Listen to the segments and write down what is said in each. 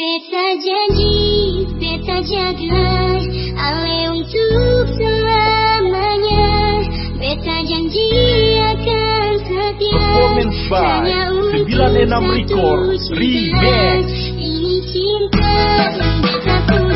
Beta janji, beta jaga. Ale untuk selamanya Beta janji akan setia. Performance by 96 Record Remix. Ini cinta yang beta punya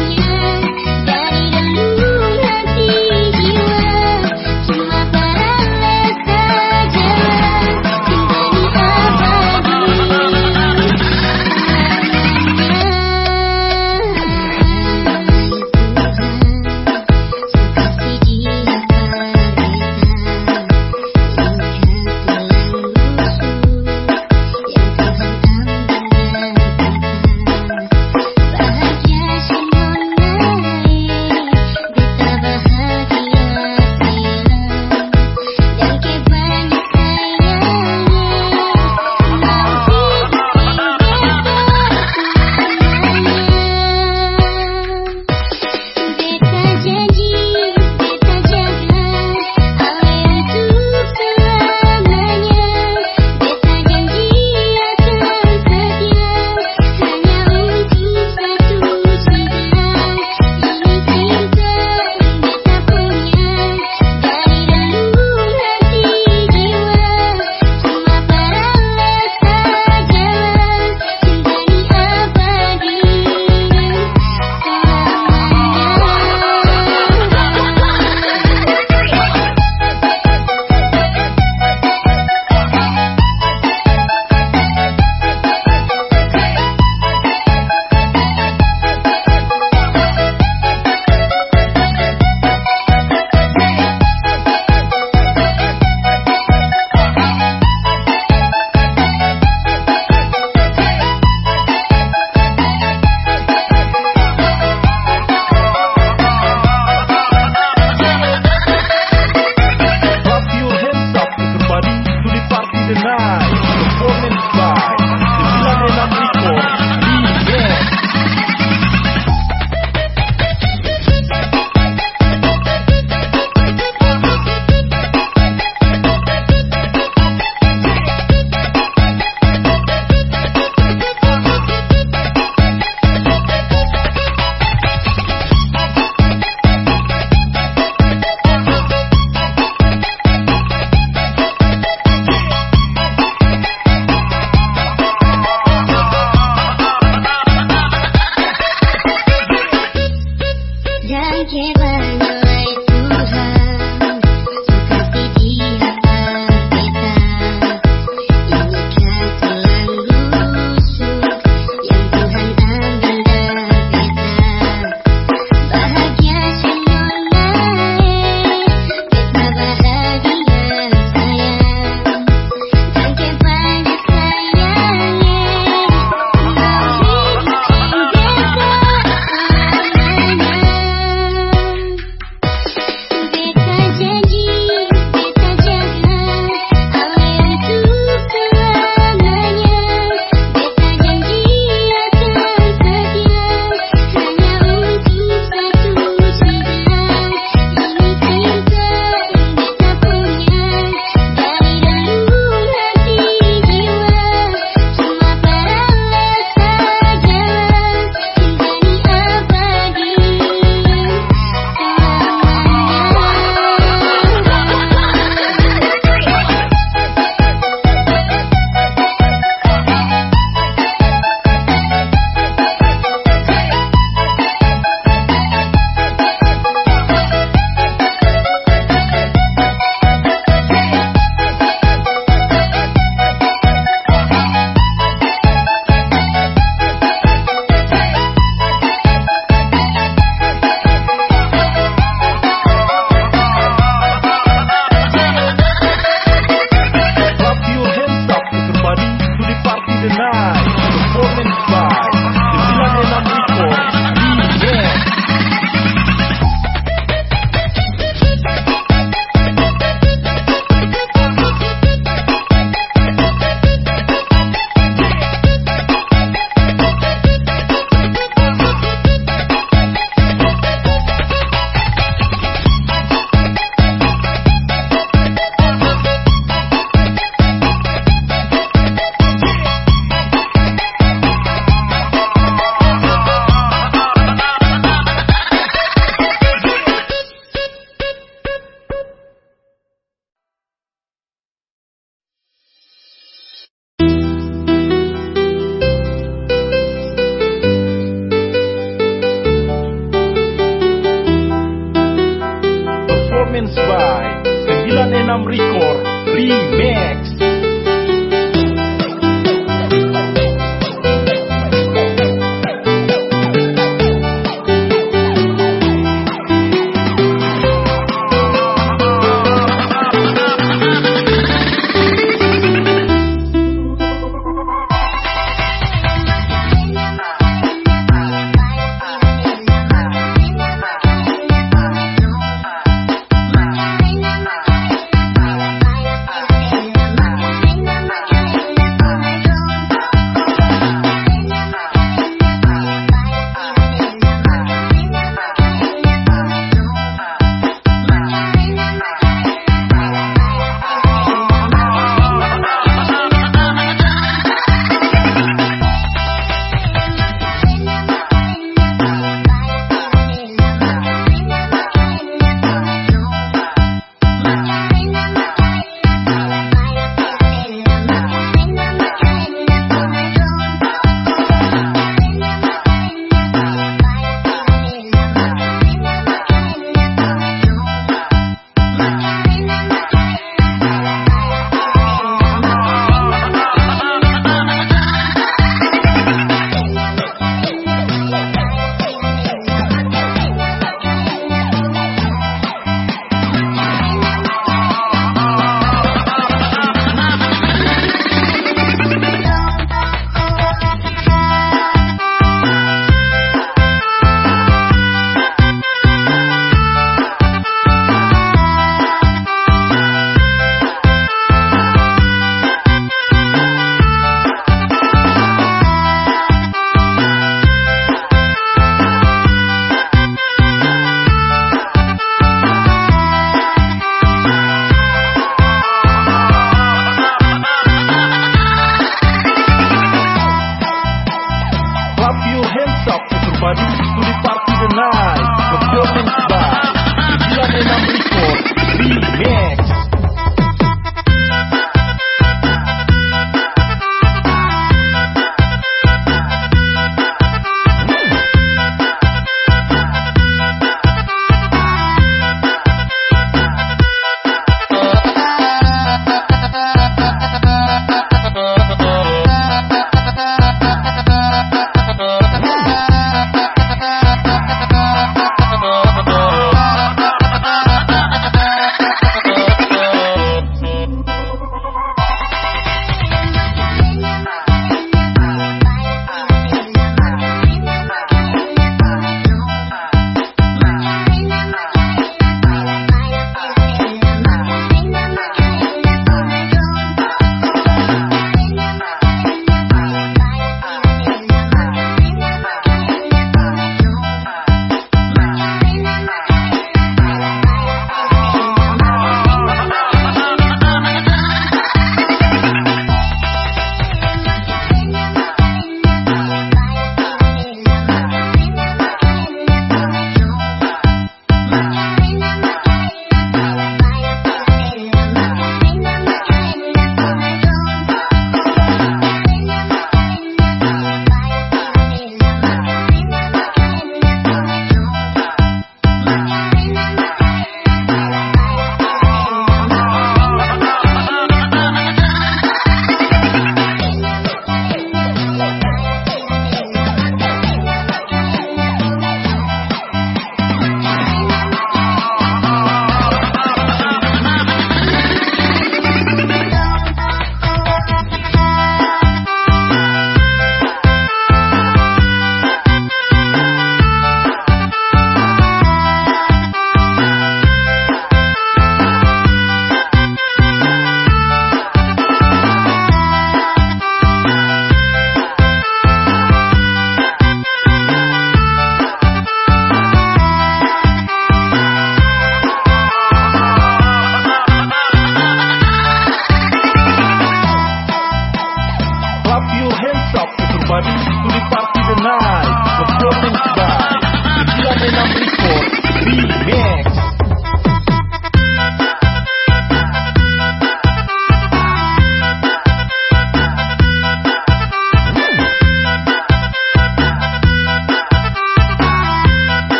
Namri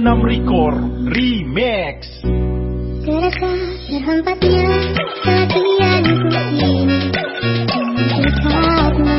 Enam Record Remix. Terasa hati yang ku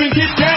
up and.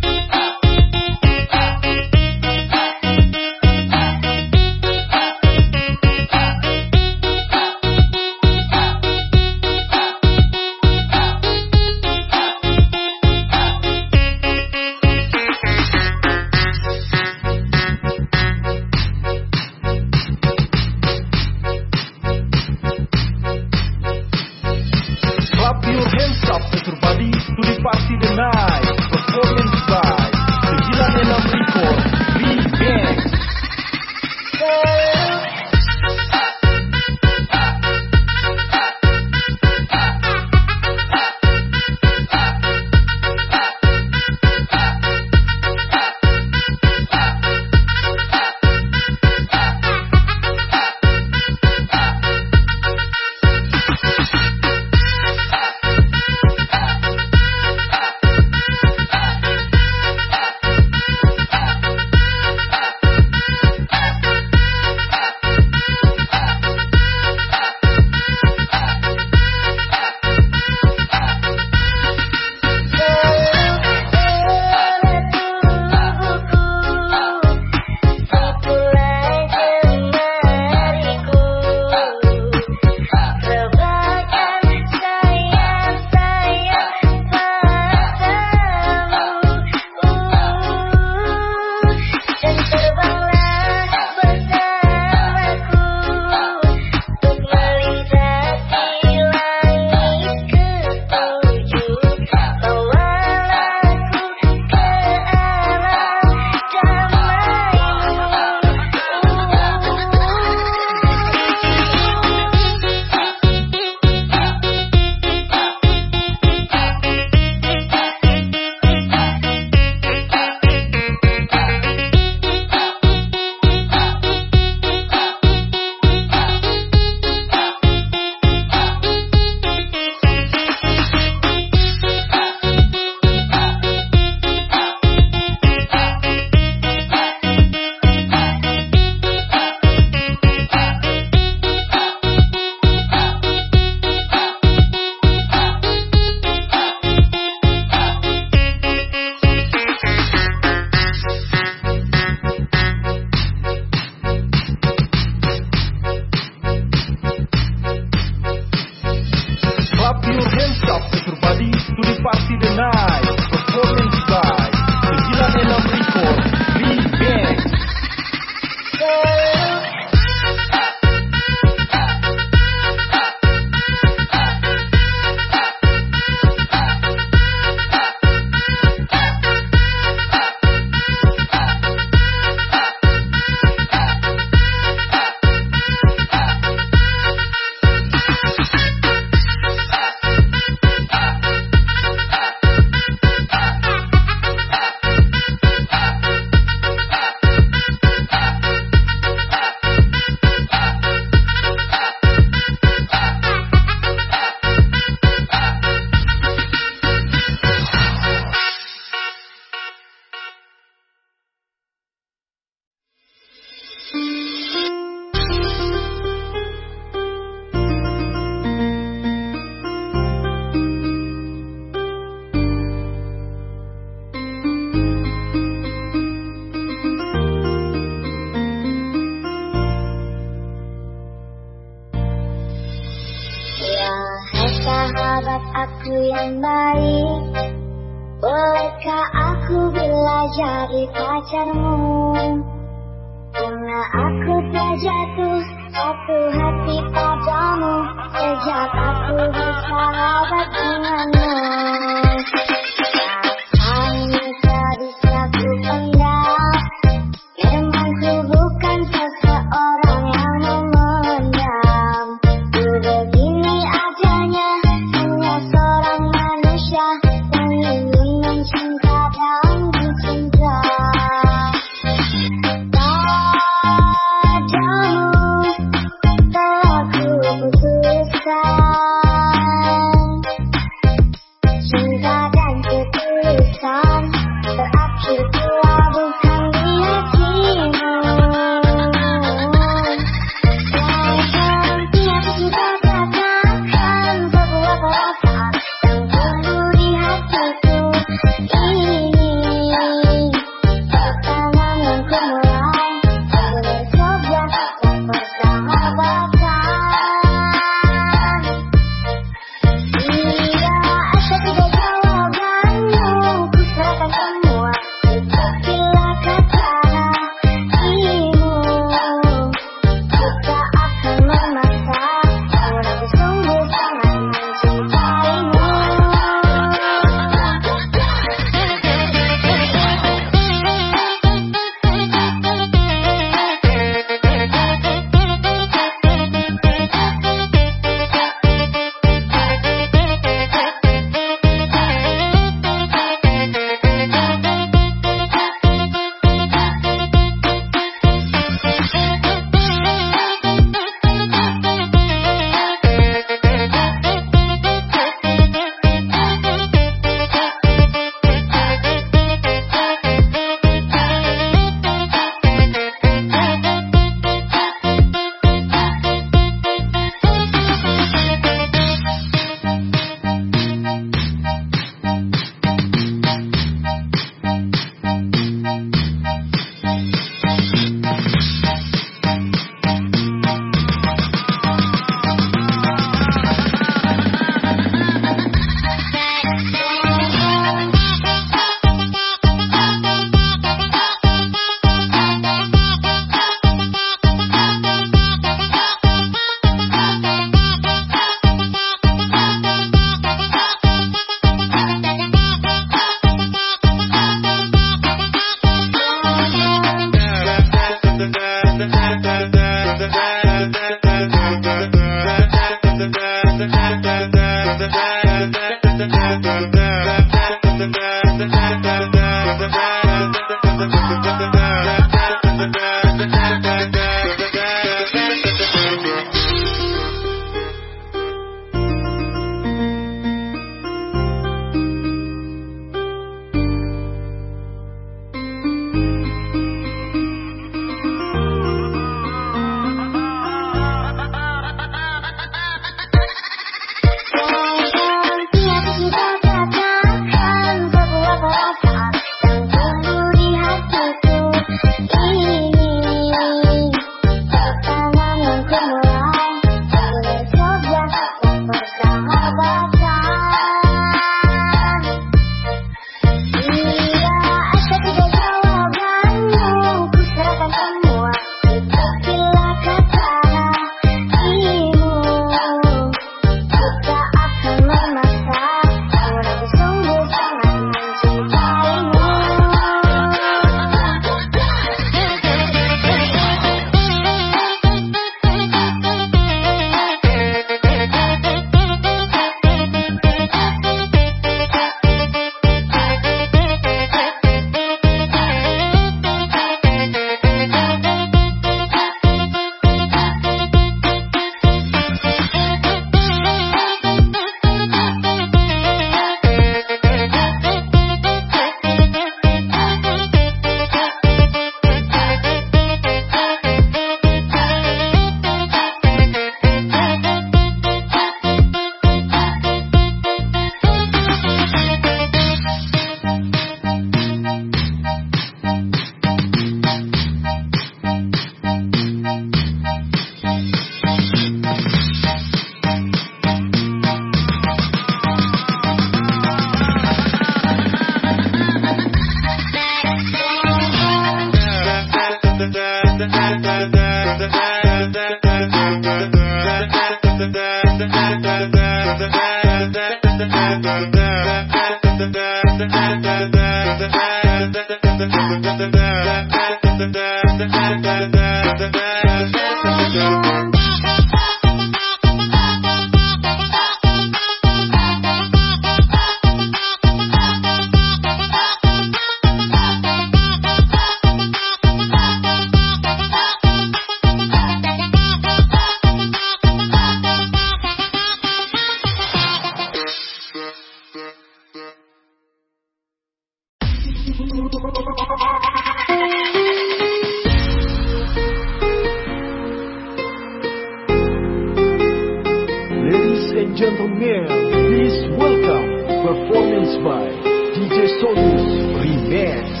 Ladies and gentlemen, please welcome performance by DJ Solus Remix.